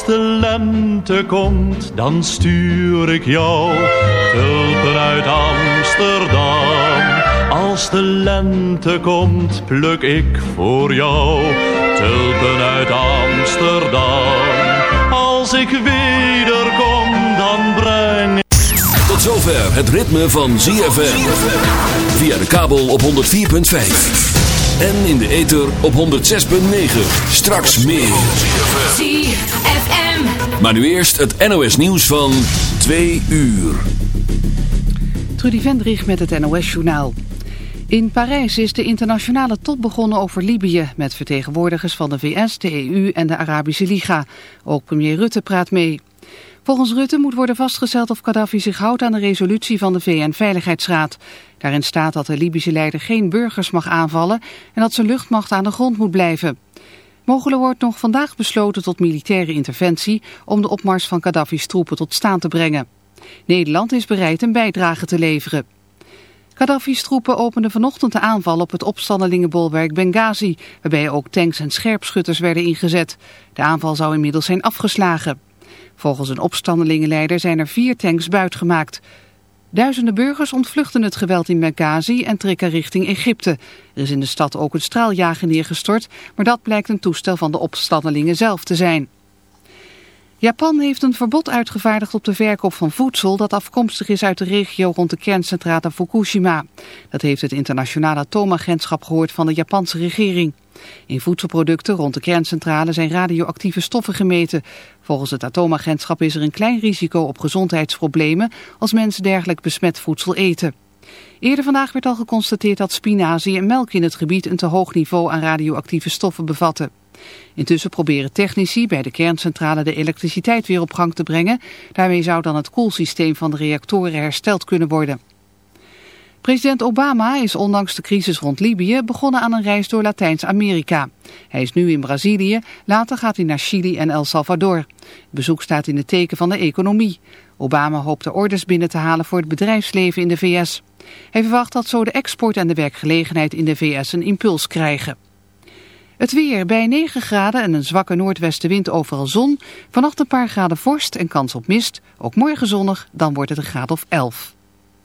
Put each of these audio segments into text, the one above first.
Als de lente komt, dan stuur ik jou tulpen uit Amsterdam. Als de lente komt, pluk ik voor jou tulpen uit Amsterdam. Als ik wederkom, Tot zover het ritme van ZFM. Via de kabel op 104.5. En in de ether op 106.9. Straks meer. ZFM. Maar nu eerst het NOS nieuws van 2 uur. Trudy Vendrich met het NOS-journaal. In Parijs is de internationale top begonnen over Libië... met vertegenwoordigers van de VS, de EU en de Arabische Liga. Ook premier Rutte praat mee. Volgens Rutte moet worden vastgesteld of Gaddafi zich houdt aan de resolutie van de VN-veiligheidsraad. Daarin staat dat de Libische leider geen burgers mag aanvallen... en dat zijn luchtmacht aan de grond moet blijven. Mogelijk wordt nog vandaag besloten tot militaire interventie... om de opmars van Gaddafi's troepen tot staan te brengen. Nederland is bereid een bijdrage te leveren. Gaddafi's troepen openden vanochtend de aanval op het opstandelingenbolwerk Benghazi, waarbij ook tanks en scherpschutters werden ingezet. De aanval zou inmiddels zijn afgeslagen. Volgens een opstandelingenleider zijn er vier tanks buitgemaakt. Duizenden burgers ontvluchten het geweld in Benghazi en trekken richting Egypte. Er is in de stad ook een straaljager neergestort, maar dat blijkt een toestel van de opstandelingen zelf te zijn. Japan heeft een verbod uitgevaardigd op de verkoop van voedsel dat afkomstig is uit de regio rond de kerncentrale Fukushima. Dat heeft het internationale atoomagentschap gehoord van de Japanse regering. In voedselproducten rond de kerncentrale zijn radioactieve stoffen gemeten. Volgens het atoomagentschap is er een klein risico op gezondheidsproblemen als mensen dergelijk besmet voedsel eten. Eerder vandaag werd al geconstateerd dat spinazie en melk in het gebied een te hoog niveau aan radioactieve stoffen bevatten. Intussen proberen technici bij de kerncentrale de elektriciteit weer op gang te brengen. Daarmee zou dan het koelsysteem van de reactoren hersteld kunnen worden. President Obama is ondanks de crisis rond Libië begonnen aan een reis door Latijns-Amerika. Hij is nu in Brazilië, later gaat hij naar Chili en El Salvador. Het bezoek staat in het teken van de economie. Obama hoopt de orders binnen te halen voor het bedrijfsleven in de VS. Hij verwacht dat zo de export en de werkgelegenheid in de VS een impuls krijgen. Het weer bij 9 graden en een zwakke noordwestenwind overal zon. Vannacht een paar graden vorst en kans op mist. Ook morgen zonnig, dan wordt het een graad of 11.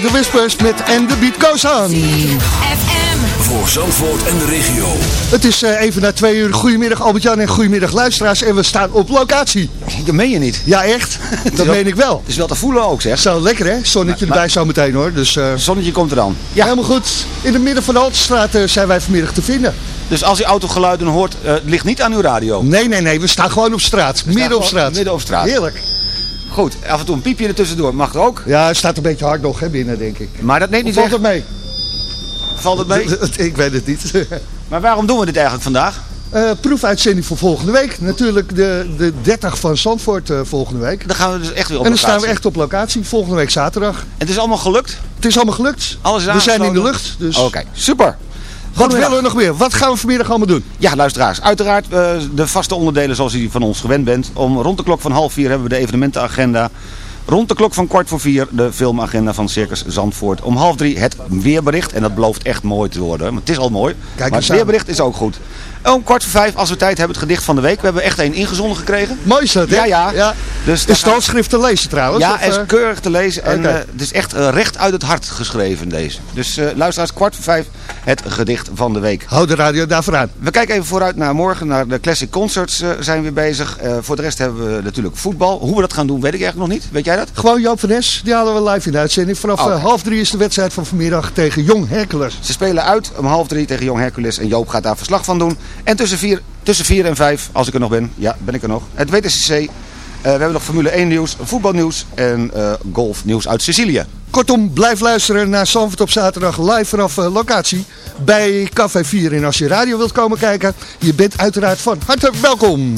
De Whispers met En de Beat Goes On. FM. Voor Zandvoort en de regio. Het is eh, even na twee uur. Goedemiddag Albert-Jan en goedemiddag luisteraars. En we staan op locatie. Dat meen je niet. Ja, echt? Dat meen ik wel. Het is wel te voelen ook, zeg. Zo lekker hè? Zonnetje Maar- erbij zo meteen hoor. Dus eh, Zonnetje komt er dan. ja, helemaal goed. In het midden van de Haltestraat eh, zijn wij vanmiddag te vinden. Dus als u autogeluiden hoort, eh, het ligt niet aan uw radio. Nee, nee, nee. We staan gewoon op straat. Midden op straat. midden op straat. Heerlijk. Goed, af en toe een piepje ertussendoor mag er ook. Ja, het staat een beetje hard nog hè, binnen denk ik. Maar dat neemt niet Valt weg. het mee? Valt het mee? ik weet het niet. Maar waarom doen we dit eigenlijk vandaag? Eh, proefuitzending voor volgende week. Natuurlijk de, de 30 van Zandvoort eh, volgende week. Dan gaan we dus echt weer op En dan staan we echt op locatie volgende week zaterdag. Het is allemaal gelukt? Het is allemaal gelukt. Alles is we zijn in de lucht. Dus Oké, super. Wat willen we nog meer? Wat gaan we vanmiddag allemaal doen? Ja, luisteraars. Uiteraard eh, de vaste onderdelen zoals u van ons gewend bent. Om rond de klok van half vier hebben we de evenementenagenda. Rond de klok van kwart voor vier de filmagenda van Circus Zandvoort. Om half drie het weerbericht. En dat belooft echt mooi te worden. Want het is al mooi. maar het weerbericht is ook goed. Om kwart voor vijf, als we tijd hebben, het gedicht van de week. We hebben echt één ingezonden gekregen. Mooi hè? Ja, ja. Dus is het handschrift te lezen trouwens? Ja, hij is eh? keurig te lezen. En eh, het is echt eh, recht uit het hart geschreven deze. Dus eh luisteraars, kwart voor vijf het gedicht van de week. Hou de radio daarvoor aan. We kijken even vooruit naar morgen, naar de Classic Concerts zijn we weer bezig. Voor de rest hebben we natuurlijk voetbal. Hoe we dat gaan doen, weet ik eigenlijk nog niet. Weet jij dat? Gewoon Joop van Nes, die halen we live in de uitzending. Vanaf eh, half drie is de wedstrijd van vanmiddag tegen Jong Hercules. Ze spelen uit om half drie tegen Jong Hercules en Joop gaat daar verslag van doen. En tussen vier, tussen vier en vijf, als ik er nog ben, ja, ben ik er nog, het WTCC. Eh, we hebben nog Formule 1 nieuws, voetbalnieuws en eh golfnieuws uit Sicilië. Kortom, blijf luisteren naar Zandvoort op zaterdag live vanaf eh, locatie bij Café 4. En als je radio wilt komen kijken, je bent uiteraard van harte welkom.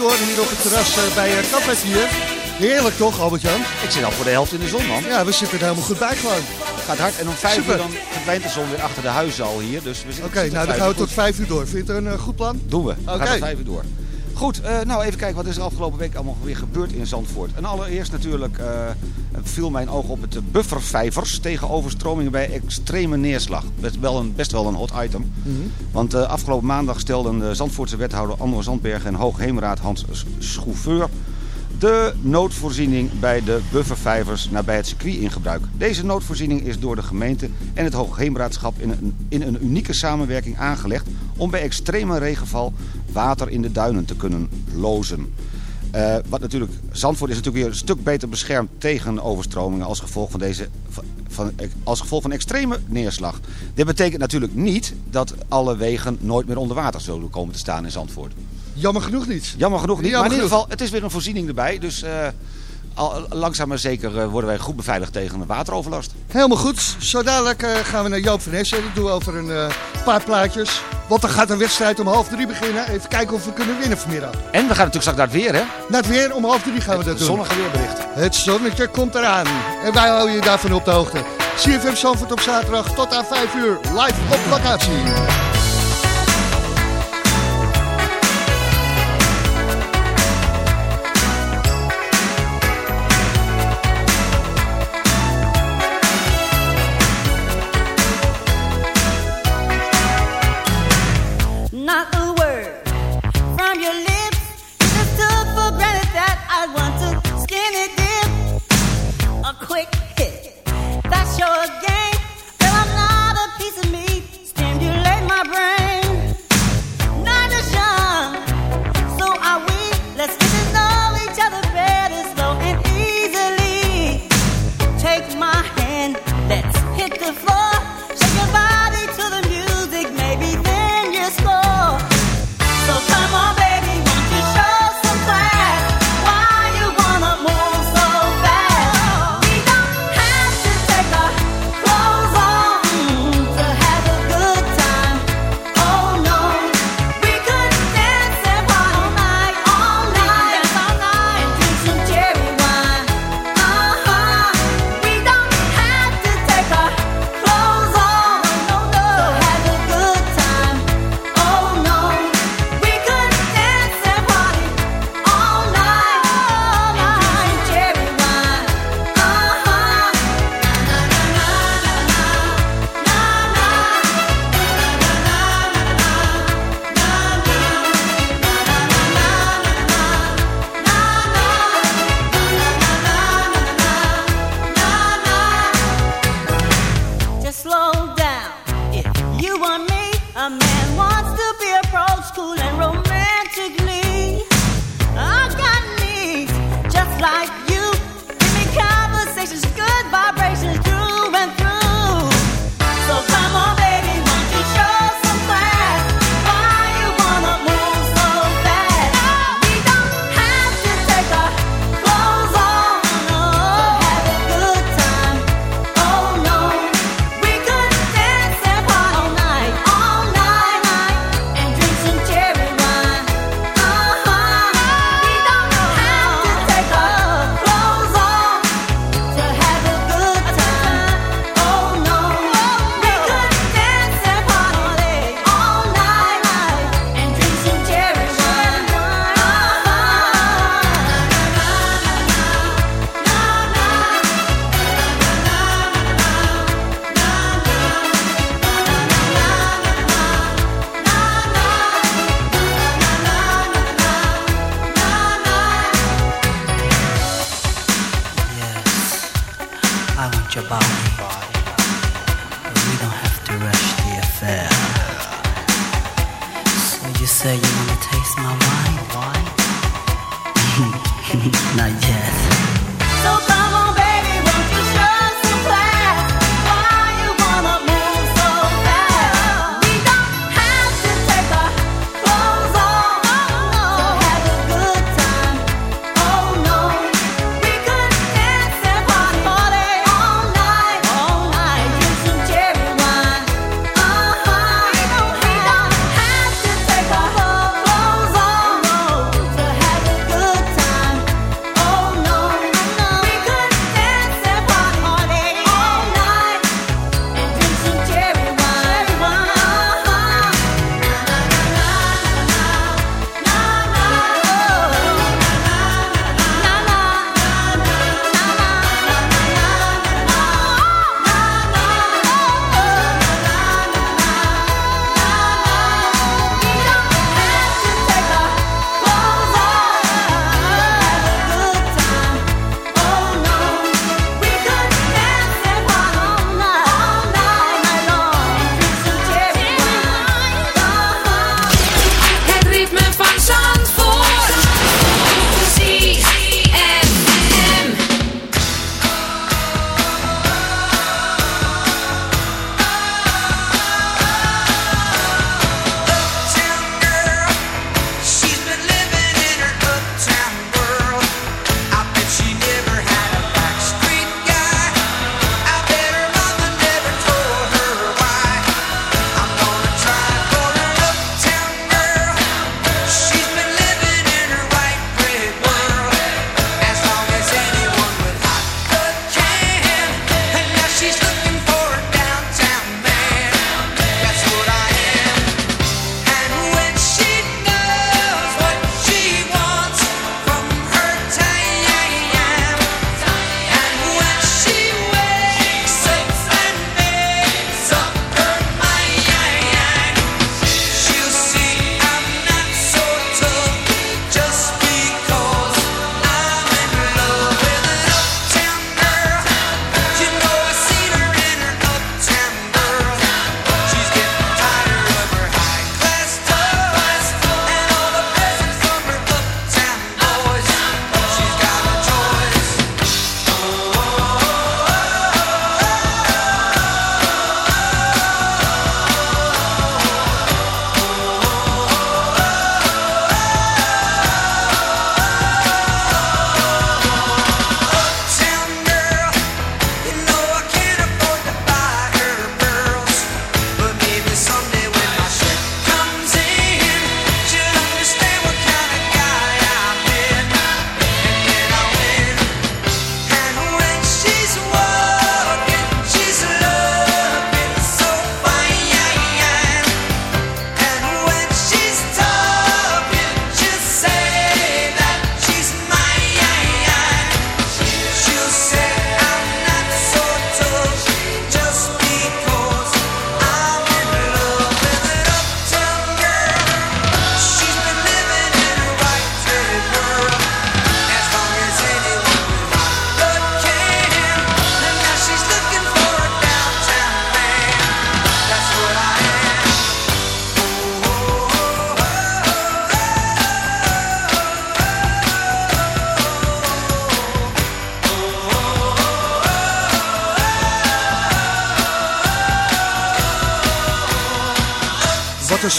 Door hier op het terras eh, bij uh, Café 4. Heerlijk toch, Albert-Jan? Ik zit al voor de helft in de zon, man. Ja, we zitten er helemaal goed bij gewoon. Het gaat hard. En om vijf Super. uur dan verdwijnt de zon weer achter de huizen al hier. Dus we zitten Oké, nou dan gaan we tot vijf uur door. Vind je het een eh, goed plan? Doen we. We Oké. gaan tot vijf uur door. Goed, eh, nou even kijken wat is er afgelopen week allemaal weer gebeurd in Zandvoort. En allereerst natuurlijk eh, viel mijn oog op het buffervijvers tegen overstromingen bij extreme neerslag. Best wel een, best wel een hot item. Want eh, afgelopen maandag stelden de Zandvoortse wethouder Andor Zandberg en Hoogheemraad Hans Schouffeur de noodvoorziening bij de buffervijvers nabij het circuit in gebruik. Deze noodvoorziening is door de gemeente en het Hoogheemraadschap in een, in een unieke samenwerking aangelegd om bij extreme regenval water in de duinen te kunnen lozen. Eh, wat natuurlijk, Zandvoort is natuurlijk weer een stuk beter beschermd tegen overstromingen als gevolg van, deze, van, als gevolg van extreme neerslag. Dit betekent natuurlijk niet dat alle wegen nooit meer onder water zullen komen te staan in Zandvoort. Jammer genoeg niet. Jammer genoeg niet. Jammer maar in ieder geval, het is weer een voorziening erbij. Dus eh, al, langzaam maar zeker eh, worden wij goed beveiligd tegen wateroverlast. Helemaal goed. Zo dadelijk eh, gaan we naar Joop van Hessen. Dat doen we over een paar plaatjes. Want dan gaat de wedstrijd om half drie beginnen. Even kijken of we kunnen winnen vanmiddag. En we gaan natuurlijk straks naar het weer, hè? Na het weer om half drie gaan we dat Het doen. zonnige weerbericht. Het zonnetje komt eraan. En wij houden je daarvan op de hoogte. CFM Zandvoort op zaterdag tot aan 5 uur. Live op locatie.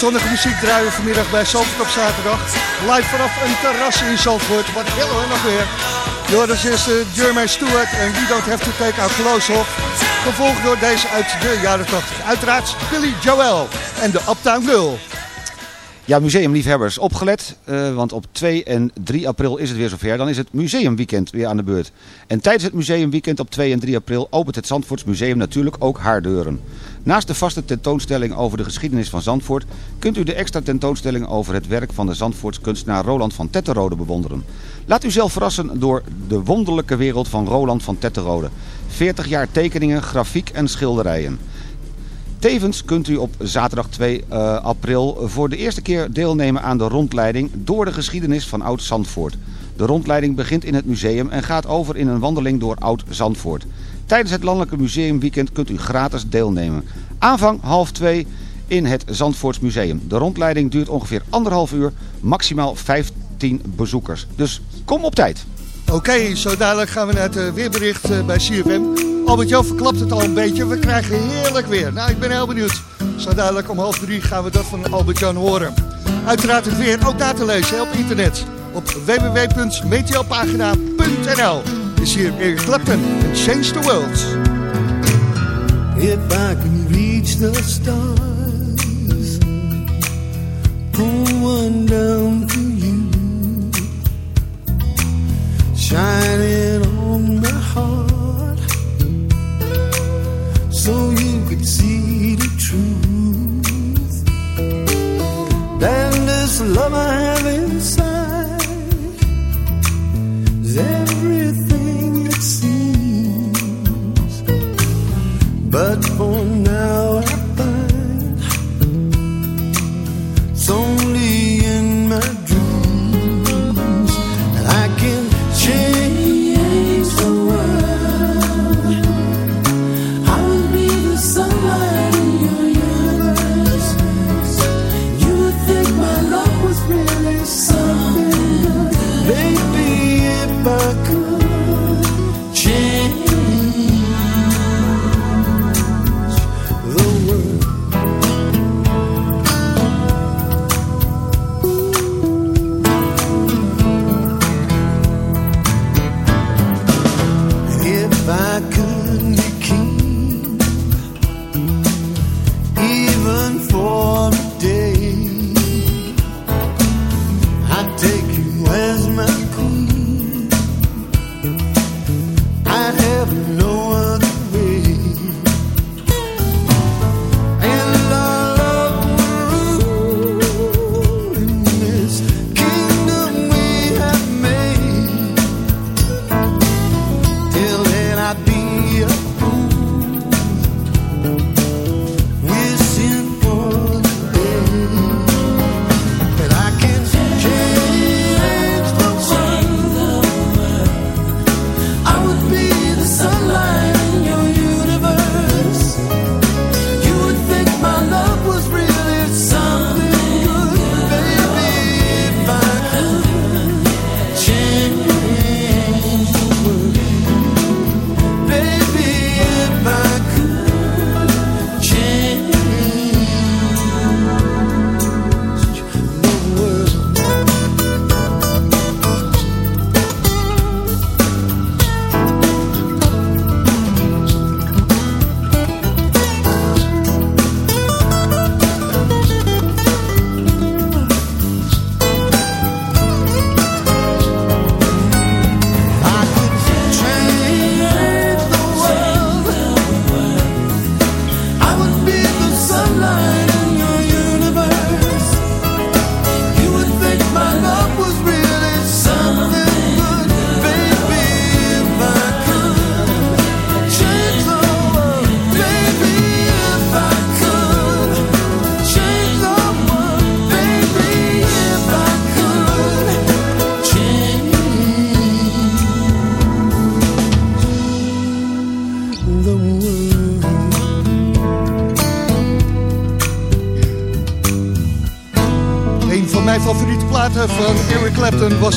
Zonnige muziek draaien vanmiddag bij Zandvoort op zaterdag. Live vanaf een terras in Zandvoort. Wat willen we nog weer? Joris is uh, Jermaine Stewart en We Don't Have To Take Our Clothes. Gevolgd door deze uit de jaren 80. Uiteraard Billy Joel en de Uptown Girl. Ja, museumliefhebbers, opgelet, eh, want op 2 en 3 april is het weer zover. Dan is het museumweekend weer aan de beurt. En tijdens het museumweekend op 2 en 3 april opent het Zandvoorts Museum natuurlijk ook haar deuren. Naast de vaste tentoonstelling over de geschiedenis van Zandvoort... kunt u de extra tentoonstelling over het werk van de Zandvoorts kunstenaar Roland van Tetterode bewonderen. Laat u zelf verrassen door de wonderlijke wereld van Roland van Tetterode. 40 jaar tekeningen, grafiek en schilderijen. Tevens kunt u op zaterdag 2 eh, april voor de eerste keer deelnemen aan de rondleiding door de geschiedenis van Oud-Zandvoort. De rondleiding begint in het museum en gaat over in een wandeling door Oud-Zandvoort. Tijdens het Landelijke Museumweekend kunt u gratis deelnemen. Aanvang half twee in het Zandvoorts Museum. De rondleiding duurt ongeveer anderhalf uur, maximaal 15 bezoekers. Dus kom op tijd. Oké, zo dadelijk gaan we naar het eh, weerbericht eh, bij CFM. Albert-Jan verklapt het al een beetje. We krijgen heerlijk weer. Nou, ik ben heel benieuwd. Zo dadelijk om half drie gaan we dat van Albert-Jan horen. Uiteraard het weer ook na te lezen op internet. Op www.meteopagina.nl is hier Eric Clapton en Change the World. If I can reach the stars, pull one down to you, shining on my heart, so you could see the truth. Then this love I have inside But for now I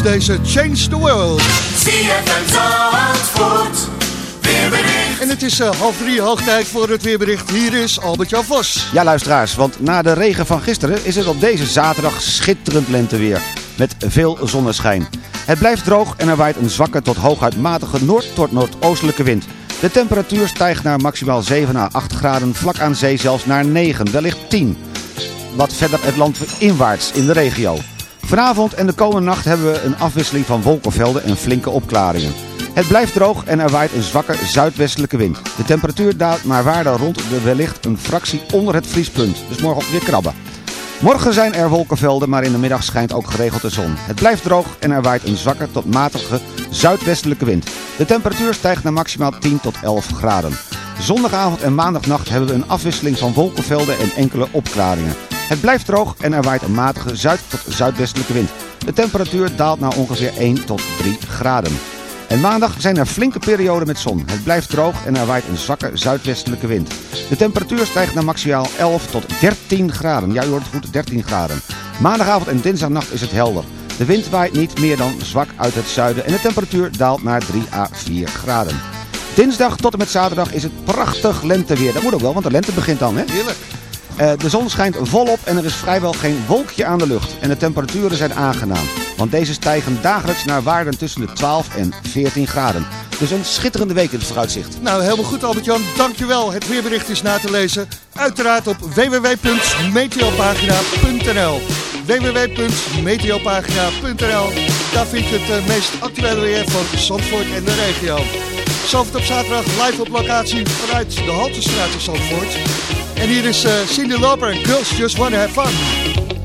was deze Change the World. En het is eh, half drie, hoog tijd voor het weerbericht. Hier is Albert-Jan Vos. Ja luisteraars, want na de regen van gisteren is het op deze zaterdag schitterend lenteweer. Met veel zonneschijn. Het blijft droog en er waait een zwakke tot hooguit matige noord- tot noordoostelijke wind. De temperatuur stijgt naar maximaal 7 à 8 graden, vlak aan zee zelfs naar 9, wellicht 10. Wat verder het land inwaarts in de regio. Vanavond en de komende nacht hebben we een afwisseling van wolkenvelden en flinke opklaringen. Het blijft droog en er waait een zwakke zuidwestelijke wind. De temperatuur daalt naar waarde rond de wellicht een fractie onder het vriespunt. Dus morgen weer krabben. Morgen zijn er wolkenvelden, maar in de middag schijnt ook geregeld de zon. Het blijft droog en er waait een zwakke tot matige zuidwestelijke wind. De temperatuur stijgt naar maximaal 10 tot 11 graden. Zondagavond en maandagnacht hebben we een afwisseling van wolkenvelden en enkele opklaringen. Het blijft droog en er waait een matige zuid- tot zuidwestelijke wind. De temperatuur daalt naar ongeveer 1 tot 3 graden. En maandag zijn er flinke perioden met zon. Het blijft droog en er waait een zwakke zuidwestelijke wind. De temperatuur stijgt naar maximaal 11 tot 13 graden. Ja, u hoort goed, 13 graden. Maandagavond en dinsdagnacht is het helder. De wind waait niet meer dan zwak uit het zuiden en de temperatuur daalt naar 3 à 4 graden. Dinsdag tot en met zaterdag is het prachtig lenteweer. Dat moet ook wel, want de lente begint dan, hè? Heerlijk. Eh, de zon schijnt volop en er is vrijwel geen wolkje aan de lucht. En de temperaturen zijn aangenaam. Want deze stijgen dagelijks naar waarden tussen de 12 en 14 graden. Dus een schitterende week in het vooruitzicht. Nou, helemaal goed Albert-Jan, dankjewel. Het weerbericht is na te lezen. Uiteraard op www.meteopagina.nl www.meteopagina.nl Daar vind je het eh, meest actuele weer van Zandvoort en de regio. Zandvoort op zaterdag live op locatie vanuit de Haltestraat in Zandvoort. En hier is eh, Cindy Lauper en Girls Just Wanna Have Fun.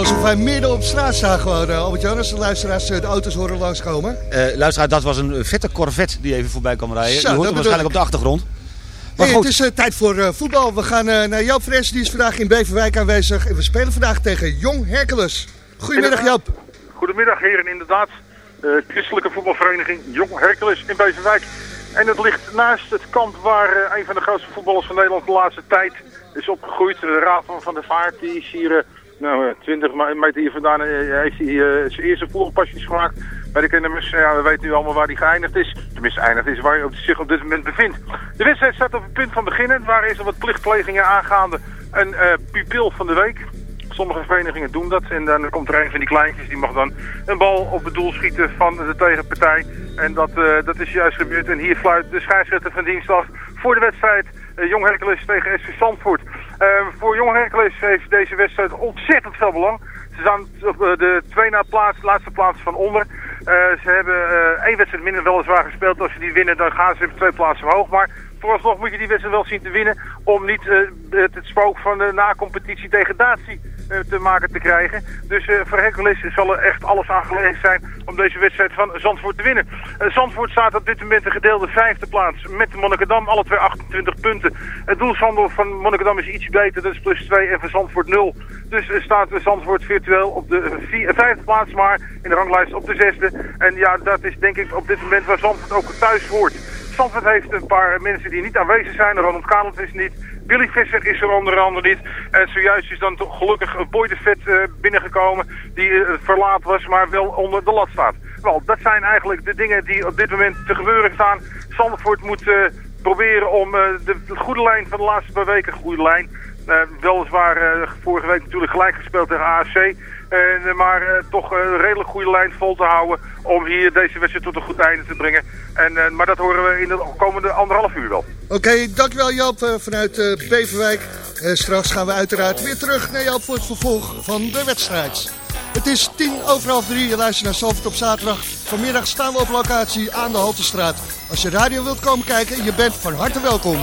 Alsof wij midden op straat staan gewoon, uh, Albert-Jan. Als de luisteraars uh, de auto's horen langskomen. Uh, luisteraar, dat was een vette Corvette die even voorbij kwam rijden. Zo, Je hoort hem waarschijnlijk op de achtergrond. Maar hey, het is uh, tijd voor uh, voetbal. We gaan uh, naar Joop Fres, die is vandaag in Beverwijk aanwezig. En we spelen vandaag tegen Jong Hercules. Goedemiddag Joop. Goedemiddag heren, inderdaad. christelijke voetbalvereniging Jong Hercules in Beverwijk. En het ligt naast het kamp waar een van de grootste voetballers van Nederland de laatste tijd is opgegroeid. Raad van de Vaart, die is hier nou, 20 meter hier vandaan heeft hij zijn eerste voetbalpasjes gemaakt bij de KNMS. Ja, we weten nu allemaal waar hij geëindigd is. Tenminste, geëindigd is waar hij zich op dit moment bevindt. De wedstrijd staat op het punt van beginnen. Waar is er wat plichtplegingen aangaande. Een uh, pupil van de week. Sommige verenigingen doen dat. En dan komt er een van die kleintjes. Die mag dan een bal op het doel schieten van de tegenpartij. En dat, dat is juist gebeurd. En hier fluit de scheidsrechter van dienst af voor de wedstrijd. Uh, Jong Hercules tegen SV Zandvoort. voor Jong Hercules heeft deze wedstrijd ontzettend veel belang. Ze staan op de twee na plaats, laatste plaats van onder. Uh, ze hebben één wedstrijd minder weliswaar gespeeld. Als ze die winnen, dan gaan ze op twee plaatsen omhoog. Maar vooralsnog moet je die wedstrijd wel zien te winnen... om niet het, het spook van de na-competitie degradatie te maken te krijgen. Dus voor Hercules zal er echt alles aan gelegen zijn om deze wedstrijd van Zandvoort te winnen. Zandvoort staat op dit moment de gedeelde vijfde plaats met Monnikendam. Alle twee 28 punten. Het doelshandel van Monnikendam is iets beter, dat is plus 2 en van Zandvoort 0. Dus staat Zandvoort virtueel op de vijfde plaats, maar in de ranglijst op de zesde. En ja, dat is denk ik op dit moment waar Zandvoort ook thuis hoort. Zandvoort heeft een paar mensen die niet aanwezig zijn. Ronald Kalend is niet. Billy Visser is er onder andere niet. En zojuist is dan toch gelukkig Boy de Vet uh, binnengekomen. Die uh, verlaat was, maar wel onder de lat staat. Wel, dat zijn eigenlijk de dingen die op dit moment te gebeuren staan. Zandvoort moet proberen om de, de goede lijn van de laatste paar weken, goede lijn... Weliswaar vorige week natuurlijk gelijk gespeeld tegen AFC. Uh, maar toch een redelijk goede lijn vol te houden om hier deze wedstrijd tot een goed einde te brengen. En, maar dat horen we in de komende anderhalf uur wel. Oké, okay, dankjewel Joop vanuit Beverwijk. straks gaan we uiteraard weer terug naar Joop voor het vervolg van de wedstrijd. Het is tien over half drie, je luistert naar Zalvert op zaterdag. Vanmiddag staan we op locatie aan de Haltestraat. Als je radio wilt komen kijken, je bent van harte welkom.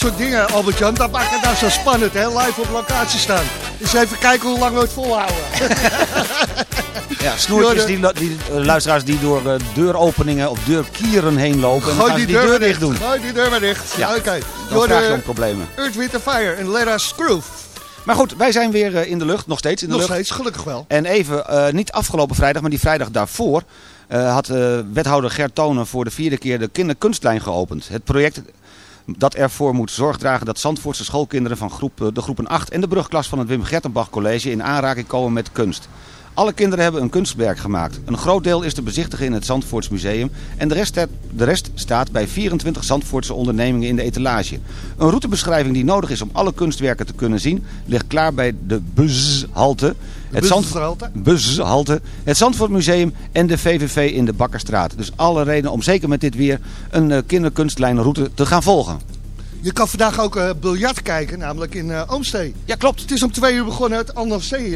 Dat soort dingen, Albert-Jan, dat maakt het nou zo spannend, hè? Live op locatie staan. Dus even kijken hoe lang we het volhouden. Ja, snoertjes, die, die eh, luisteraars die door eh, deuropeningen of deurkieren heen lopen. Gooi die, die deur, dicht doen. Gooi die deur maar dicht. Ja, Oké. Dan Door vraag je problemen. Earth, Wind Fire en Let Us Groove. Maar goed, wij zijn weer eh, in de lucht, nog steeds in de Nog lucht. steeds, gelukkig wel. En even, niet afgelopen vrijdag, maar die vrijdag daarvoor... had wethouder Gert Tonen voor de vierde keer de kinderkunstlijn geopend. Het project dat ervoor moet zorg dragen dat Zandvoortse schoolkinderen van groep, eh, de groepen 8 en de brugklas van het Wim Gertenbach College in aanraking komen met kunst. Alle kinderen hebben een kunstwerk gemaakt. Een groot deel is te bezichtigen in het Zandvoorts Museum en de rest, de rest staat bij 24 Zandvoortse ondernemingen in de etalage. Een routebeschrijving die nodig is om alle kunstwerken te kunnen zien ligt klaar bij de bushalte. Het Zand- bushalte? bushalte, het Zandvoort Museum en de VVV in de Bakkerstraat. Dus alle redenen om zeker met dit weer een eh, kinderkunstlijnroute te gaan volgen. Je kan vandaag ook eh biljart kijken, namelijk in Oomstee. Ja, klopt. Het is om twee uur begonnen, het eh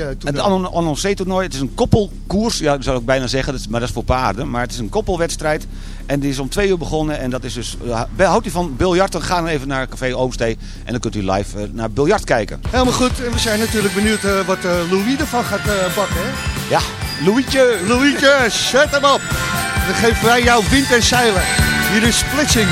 Het toernooi. Annoncé-toernooi, het is een koppelkoers, ja, zou ik bijna zeggen, maar dat is voor paarden. Maar het is een koppelwedstrijd en die is om twee uur begonnen. En dat is dus, uh, houdt u van biljarten, ga dan even naar Café Oomstee en dan kunt u live eh, naar biljart kijken. Helemaal goed. En we zijn natuurlijk benieuwd eh, wat eh, Louis ervan gaat eh, bakken. Hè? Ja, Louietje. Louietje, zet hem op. Dan geven wij jou wind en zeilen. Hier is Splitsing.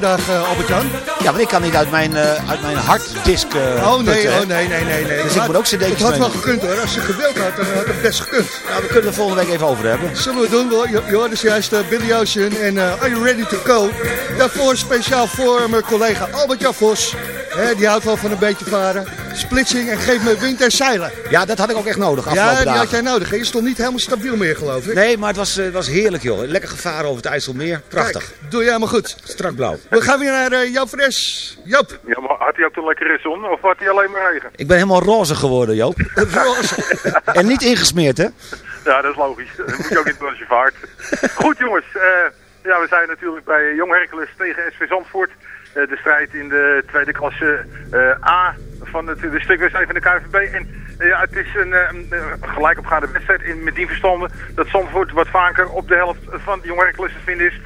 Vandaag, eh, Albert-Jan. Ja, maar ik kan niet uit mijn, eh, uit mijn harddisk eh, Oh nee, putten, oh nee, nee, nee. nee. Dus ik moet ook cd'tjes Het had wel gekund hoor. Als je gewild had, dan had het best gekund. Nou, we kunnen het volgende week even over hebben. Zullen we doen? hoor. Je, dus juist Billy Ocean en Are You Ready To Go? Daarvoor speciaal voor mijn collega Albert-Jan Vos. Hè, die houdt wel van een beetje varen. Splitsing en geef me wind en zeilen. Ja, dat had ik ook echt nodig afgelopen Ja, die dagen. had jij nodig. Je stond niet helemaal stabiel meer, geloof ik. Nee, maar het was, het was heerlijk, joh. Lekker gevaren over het IJsselmeer. Prachtig. Kijk, doe je helemaal goed. Strak blauw. We gaan weer naar uh, Joop Fres. Joop. Ja, maar had hij ook een lekkere zon of had hij alleen maar regen? Ik ben helemaal roze geworden, Joop. en niet ingesmeerd, hè? Ja, dat is logisch. Dat moet je ook niet doen als je vaart. Goed jongens, eh, ja, we zijn natuurlijk bij Jong Hercules tegen SV Zandvoort. Eh, de strijd in de tweede klasse eh, A van het, de stukwedstrijd van de KVB. En eh, ja, het is een, eh, gelijkopgaande wedstrijd in, met die verstanden dat Zandvoort wat vaker op de helft van Jong Hercules te vinden is.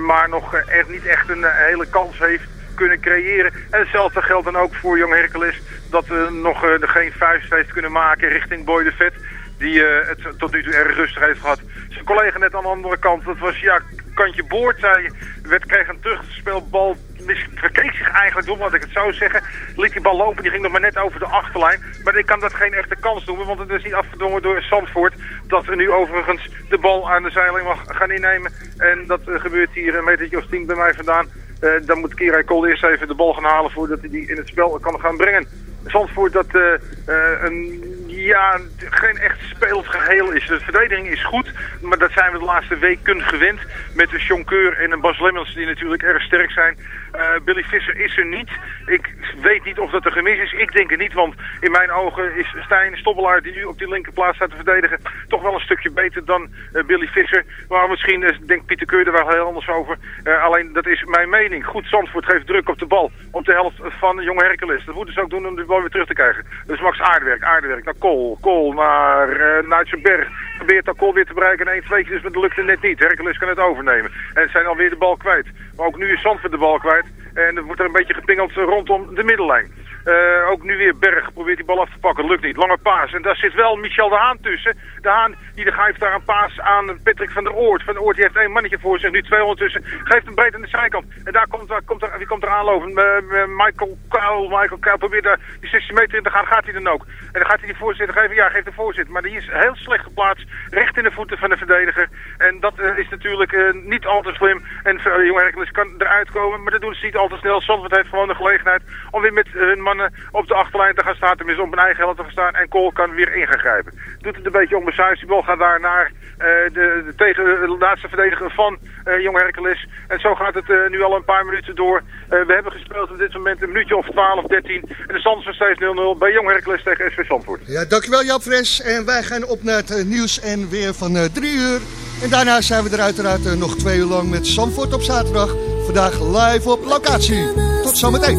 maar nog echt niet echt een hele kans heeft kunnen creëren. En hetzelfde geldt dan ook voor Jong Hercules dat eh, nog geen vuist heeft kunnen maken richting Boy de Vet. Die eh, het tot nu toe erg rustig heeft gehad. Zijn collega net aan de andere kant, dat was ja, kantje boord, zei je. Werd, kreeg een terugspelbal, mis- verkeek zich eigenlijk door, wat ik het zou zeggen. Liet die bal lopen, die ging nog maar net over de achterlijn. Maar ik kan dat geen echte kans noemen, want het is niet afgedwongen door Zandvoort. Dat we nu overigens de bal aan de zijlijn mag gaan innemen. En dat eh, gebeurt hier een metertje of tien bij mij vandaan. Eh, dan moet Kira Kool eerst even de bal gaan halen voordat hij die in het spel kan gaan brengen. Zandvoort dat een, ja, geen echt speelend geheel is. De verdediging is goed, maar dat zijn we de laatste weken gewend. Met een Jonqueur en een Bas Lemmens die natuurlijk erg sterk zijn. Eh, Billy Visser is er niet. Ik weet niet of dat een gemis is. Ik denk het niet, want in mijn ogen is Stijn Stobbelaar, die nu op die linkerplaats staat te verdedigen, toch wel een stukje beter dan eh, Billy Visser. Maar misschien eh, denkt Pieter Keur er wel heel anders over. Alleen dat is mijn mening. Goed, Zandvoort geeft druk op de bal. Op de helft van Jong Hercules. Dat moeten ze ook doen om de bal weer terug te krijgen. Dus Max Aardewerk, Aardewerk naar Kool. Kool naar, uh, naar zijn berg. Probeert dat Kool weer te bereiken. En 1 2 dus dat lukt het net niet. Hercules kan het overnemen. En zijn alweer de bal kwijt. Maar ook nu is Zandvoort de bal kwijt. En er wordt er een beetje gepingeld rondom de middellijn. Eh, ook nu weer Berg probeert die bal af te pakken. Lukt niet. Lange paas. En daar zit wel Michel de Haan tussen. De Haan die geeft daar een paas aan Patrick van der Oort. Van der Oort die heeft één mannetje voor zich. Nu twee ondertussen. Geeft hem breed aan de zijkant. En daar komt, daar komt er, wie komt er aanlopen? Eh, eh, Michael Kuil. Michael Kuil probeert daar die 16 meter in te gaan. Gaat hij dan ook. En dan gaat hij die voorzitter geven. Ja, geeft de voorzitter. Maar die is heel slecht geplaatst. Recht in de voeten van de verdediger. En dat is natuurlijk niet al te slim. En uh, Jong Hercules kan eruit komen. Maar dat doen ze niet al te snel. Zandvoort heeft gewoon de gelegenheid om weer met hun mannen op de achterlijn te gaan staan. Tenminste op een eigen helft te gaan staan. En Kool kan weer in gaan grijpen. Doet het een beetje onbesuisd. Die bal gaat daar naar eh, de, de, tegen de laatste verdediger van eh, Jong Hercules. En zo gaat het eh, nu al een paar minuten door. Eh, we hebben gespeeld op dit moment een minuutje of 12, 13. En de stand is nog steeds 0-0 bij Jong Hercules tegen SV Zandvoort. Ja, dankjewel Jan Fres. En wij gaan op naar het nieuws en weer van drie uur. En daarna zijn we er uiteraard nog twee uur lang met Zandvoort op zaterdag. Vandaag live op locatie. Tot zometeen.